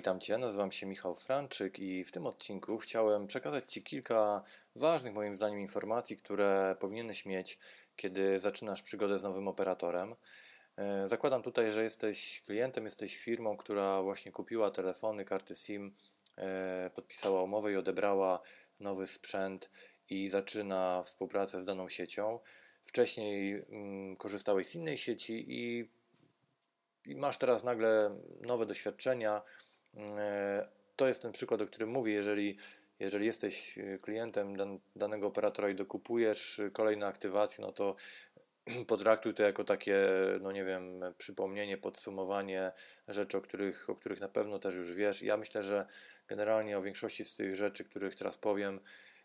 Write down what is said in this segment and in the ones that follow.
Witam Cię, nazywam się Michał Franczyk i w tym odcinku chciałem przekazać Ci kilka ważnych moim zdaniem informacji, które powinieneś mieć, kiedy zaczynasz przygodę z nowym operatorem. E, zakładam tutaj, że jesteś klientem, jesteś firmą, która właśnie kupiła telefony, karty SIM, e, podpisała umowę i odebrała nowy sprzęt i zaczyna współpracę z daną siecią. Wcześniej mm, korzystałeś z innej sieci i i masz teraz nagle nowe doświadczenia. E, to jest ten przykład, o którym mówię. Jeżeli, jeżeli jesteś e, klientem dan, danego operatora i dokupujesz kolejne aktywacje, no to potraktuj to jako takie, no nie wiem, przypomnienie, podsumowanie rzeczy, o których, o których na pewno też już wiesz. Ja myślę, że generalnie o większości z tych rzeczy, których teraz powiem,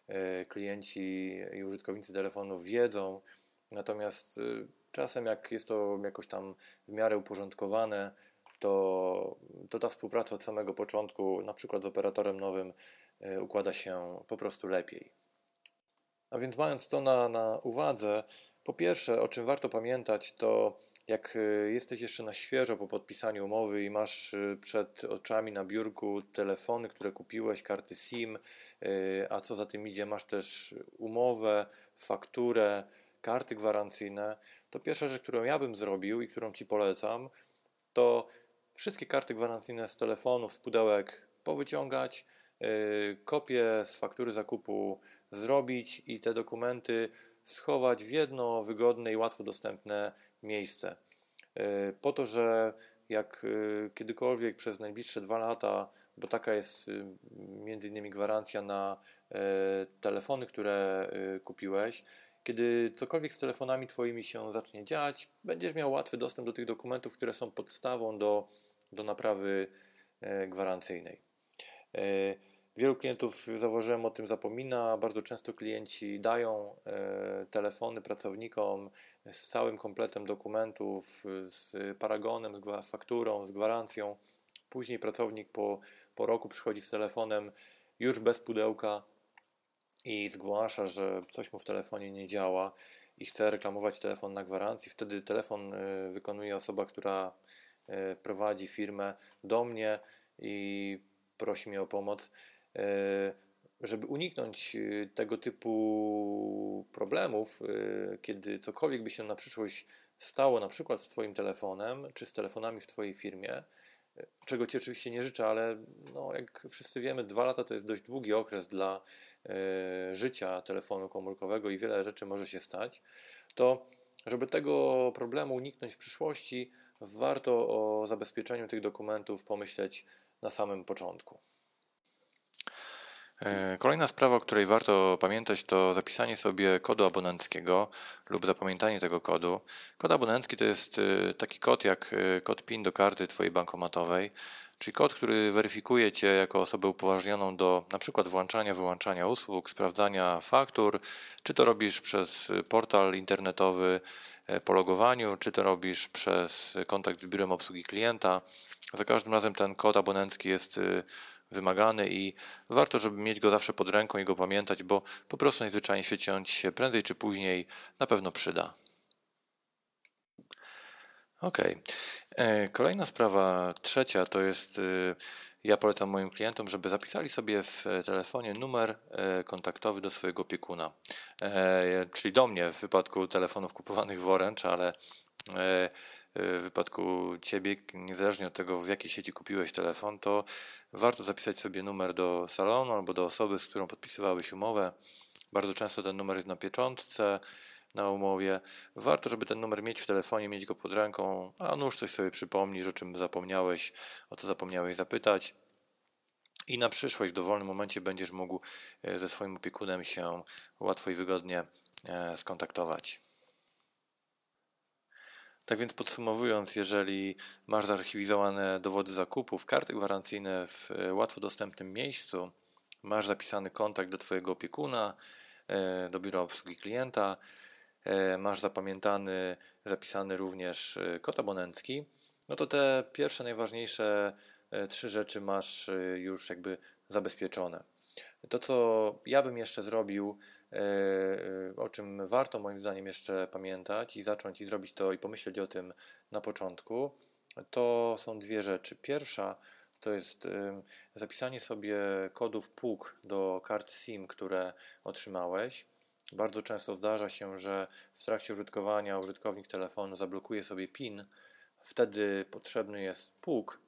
e, klienci i użytkownicy telefonów wiedzą, natomiast Czasem, jak jest to jakoś tam w miarę uporządkowane, to, to ta współpraca od samego początku, na przykład z operatorem nowym, e, układa się po prostu lepiej. A więc, mając to na, na uwadze, po pierwsze, o czym warto pamiętać, to jak e, jesteś jeszcze na świeżo po podpisaniu umowy i masz e, przed oczami na biurku telefony, które kupiłeś, karty SIM, a co za tym idzie, masz też umowę, fakturę, karty gwarancyjne, to pierwsza rzecz, którą ja bym zrobił i którą Ci polecam, to wszystkie karty gwarancyjne z telefonów, z pudełek powyciągać, yy, kopię z faktury zakupu zrobić i te dokumenty schować w jedno wygodne i łatwo dostępne miejsce. Yy, po to, że jak yy, kiedykolwiek przez najbliższe dwa lata, bo taka jest między innymi gwarancja na telefony, które kupiłeś, kiedy cokolwiek z telefonami Twoimi się zacznie dziać, będziesz miał łatwy dostęp do tych dokumentów, które są podstawą do, do naprawy e, gwarancyjnej. E, wielu klientów, zauważyłem, o tym zapomina. Bardzo często klienci dają e, telefony pracownikom z całym kompletem dokumentów, z paragonem, z fakturą, z gwarancją. Później pracownik po, po roku przychodzi z telefonem już bez pudełka, i zgłasza, że coś mu w telefonie nie działa i chce reklamować telefon na gwarancji, wtedy telefon wykonuje osoba, która prowadzi firmę do mnie i prosi mnie o pomoc. Y, żeby uniknąć tego typu problemów, kiedy cokolwiek by się na przyszłość stało, na przykład z Twoim telefonem czy z telefonami w Twojej firmie, czego Ci oczywiście nie życzę, ale no, jak wszyscy wiemy, dwa lata to jest dość długi okres dla e, życia telefonu komórkowego i wiele rzeczy może się stać, to żeby tego problemu uniknąć w przyszłości, warto o zabezpieczeniu tych dokumentów pomyśleć na samym początku. E, kolejna sprawa, o której warto pamiętać, to zapisanie sobie kodu abonenckiego lub zapamiętanie tego kodu. Kod abonencki to jest e, taki kod jak e, kod PIN do karty Twojej bankomatowej, czyli kod, który weryfikuje Cię jako osobę upoważnioną do przykład włączania, wyłączania usług, sprawdzania faktur, czy to robisz przez portal internetowy po logowaniu, czy to robisz przez kontakt z biurem obsługi klienta. Za każdym razem ten kod abonencki jest wymagany i warto, żeby mieć go zawsze pod ręką i go pamiętać, bo po prostu najzwyczajniej w świecie on Ci się prędzej czy później na pewno przyda. Ok. E, kolejna sprawa, trzecia, to jest, e, ja polecam moim klientom, żeby zapisali sobie w telefonie numer e, kontaktowy do swojego opiekuna, czyli do mnie w wypadku telefonów kupowanych w Orange, ale w wypadku Ciebie, niezależnie od tego, w jakiej sieci kupiłeś telefon, to warto zapisać sobie numer do salonu albo do osoby, z którą podpisywałeś umowę. Bardzo często ten numer jest na pieczątce, na umowie. Warto, żeby ten numer mieć w telefonie, mieć go pod ręką, a nuż coś sobie przypomnisz, o czym zapomniałeś, o co zapomniałeś zapytać. I na przyszłość w dowolnym momencie będziesz mógł e, ze swoim opiekunem się łatwo i wygodnie e, skontaktować. Tak więc podsumowując, jeżeli masz zarchiwizowane dowody zakupów, karty gwarancyjne w e, łatwo dostępnym miejscu, masz zapisany kontakt do Twojego opiekuna, do biura obsługi klienta, masz zapamiętany, zapisany również kod abonencki, no to te pierwsze, najważniejsze trzy rzeczy masz już jakby zabezpieczone. To, co ja bym jeszcze zrobił, E, e, o czym warto moim zdaniem jeszcze pamiętać i zacząć i zrobić to i pomyśleć o tym na początku, to są dwie rzeczy. Pierwsza to jest zapisanie sobie kodów PUK do kart SIM, które otrzymałeś. Bardzo często zdarza się, że w trakcie użytkowania użytkownik telefonu zablokuje sobie PIN, wtedy potrzebny jest PUK.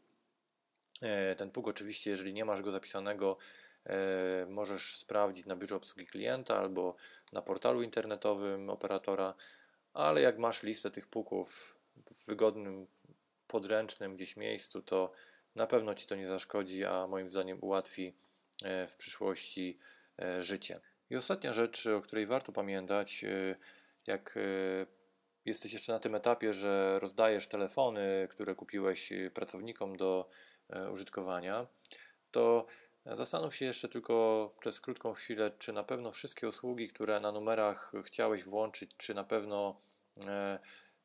E, ten PUK oczywiście, jeżeli nie masz go zapisanego, e, możesz sprawdzić na biurze obsługi klienta albo na portalu internetowym operatora, ale jak masz listę tych PUKów w wygodnym, podręcznym gdzieś miejscu, to na pewno Ci to nie zaszkodzi, a moim zdaniem ułatwi e, w przyszłości życie. I ostatnia rzecz, o której warto pamiętać, jak jesteś jeszcze na tym etapie, że rozdajesz telefony, które kupiłeś pracownikom do E, użytkowania, to zastanów się jeszcze tylko przez krótką chwilę, czy na pewno wszystkie usługi, które na numerach chciałeś włączyć, czy na pewno e,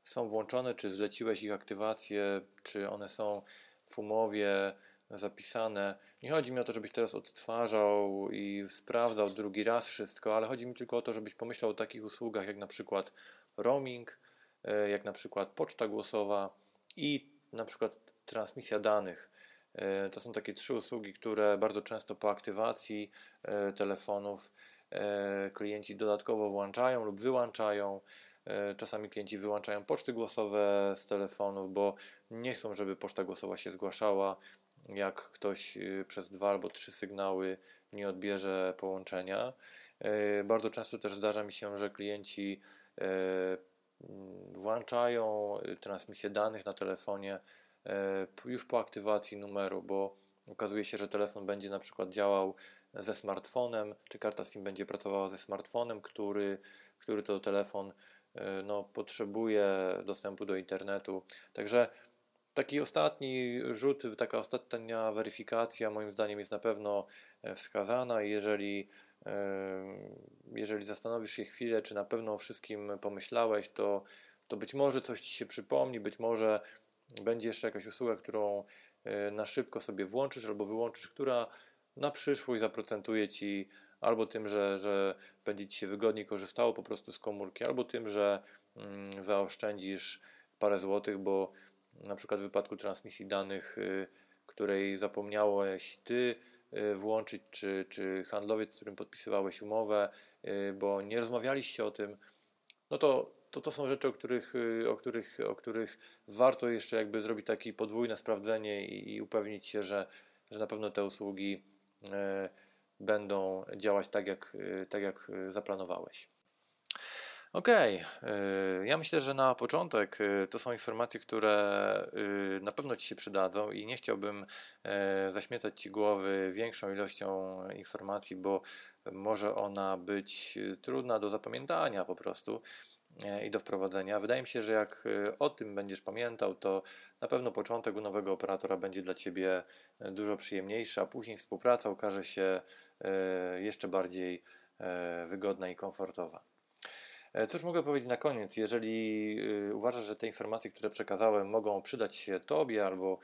są włączone, czy zleciłeś ich aktywację, czy one są w umowie zapisane. Nie chodzi mi o to, żebyś teraz odtwarzał i sprawdzał drugi raz wszystko, ale chodzi mi tylko o to, żebyś pomyślał o takich usługach jak na przykład roaming, e, jak na przykład poczta głosowa i na przykład transmisja danych. E, to są takie trzy usługi, które bardzo często po aktywacji e, telefonów klienci dodatkowo włączają lub wyłączają. Czasami klienci wyłączają poczty głosowe z telefonów, bo nie chcą, żeby poczta głosowa się zgłaszała, jak ktoś przez dwa albo trzy sygnały nie odbierze połączenia. Bardzo często też zdarza mi się, że klienci włączają transmisję danych na telefonie już po aktywacji numeru, bo okazuje się, że telefon będzie na przykład działał ze smartfonem, czy karta SIM będzie pracowała ze smartfonem, który, który to telefon no, potrzebuje dostępu do internetu. Także taki ostatni rzut, taka ostatnia weryfikacja moim zdaniem jest na pewno e, wskazana jeżeli, jeżeli zastanowisz się chwilę, czy na pewno o wszystkim pomyślałeś, to, to być może coś Ci się przypomni, być może będzie jeszcze jakaś usługa, którą e, na szybko sobie włączysz albo wyłączysz, która na przyszłość zaprocentuje Ci albo tym, że, że będzie Ci się wygodniej korzystało po prostu z komórki, albo tym, że mm, zaoszczędzisz parę złotych, bo na przykład w wypadku transmisji danych, y, której zapomniałeś Ty y, włączyć, czy, czy handlowiec, z którym podpisywałeś umowę, y, bo nie rozmawialiście o tym, no to to, to są rzeczy, o których, o, których, o których warto jeszcze jakby zrobić takie podwójne sprawdzenie i, i upewnić się, że, że na pewno te usługi będą działać tak jak, tak, jak zaplanowałeś. Ok, ja myślę, że na początek to są informacje, które na pewno Ci się przydadzą i nie chciałbym zaśmiecać Ci głowy większą ilością informacji, bo może ona być trudna do zapamiętania po prostu. I do wprowadzenia. Wydaje mi się, że jak o tym będziesz pamiętał, to na pewno początek u nowego operatora będzie dla Ciebie dużo przyjemniejszy, a później współpraca okaże się jeszcze bardziej wygodna i komfortowa. Cóż mogę powiedzieć na koniec? Jeżeli uważasz, że te informacje, które przekazałem, mogą przydać się Tobie albo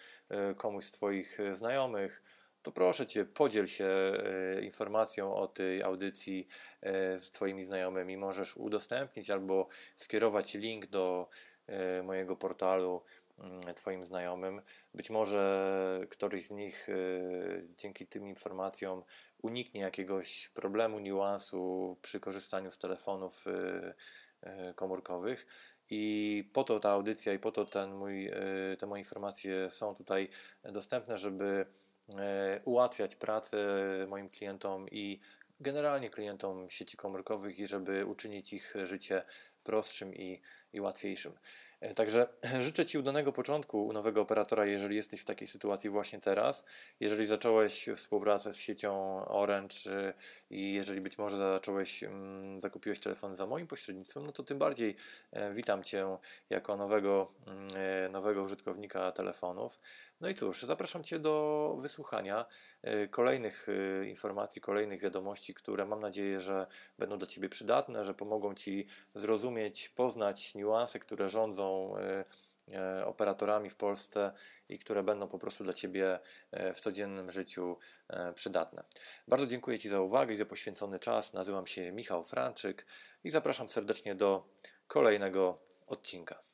komuś z Twoich znajomych, to proszę Cię, podziel się e, informacją o tej audycji e, z Twoimi znajomymi. Możesz udostępnić albo skierować link do e, mojego portalu mm, Twoim znajomym. Być może któryś z nich dzięki tym informacjom uniknie jakiegoś problemu, niuansu przy korzystaniu z telefonów komórkowych. I po to ta audycja i po to ten mój, te moje informacje są tutaj dostępne, żeby ułatwiać pracę moim klientom i generalnie klientom sieci komórkowych i żeby uczynić ich życie prostszym i, i łatwiejszym. E, także życzę Ci udanego początku u nowego operatora, jeżeli jesteś w takiej sytuacji właśnie teraz. Jeżeli zacząłeś współpracę z siecią Orange e, i jeżeli być może zacząłeś, mm, zakupiłeś telefon za moim pośrednictwem, no to tym bardziej witam Cię jako nowego, mm, nowego użytkownika telefonów. No i cóż, zapraszam Cię do wysłuchania e, kolejnych e, informacji, kolejnych wiadomości, które mam nadzieję, że będą dla Ciebie przydatne, że pomogą Ci zrozumieć, poznać niuanse, które rządzą e, operatorami w Polsce i które będą po prostu dla Ciebie w codziennym życiu przydatne. Bardzo dziękuję Ci za uwagę i za poświęcony czas. Nazywam się Michał Franczyk i zapraszam serdecznie do kolejnego odcinka.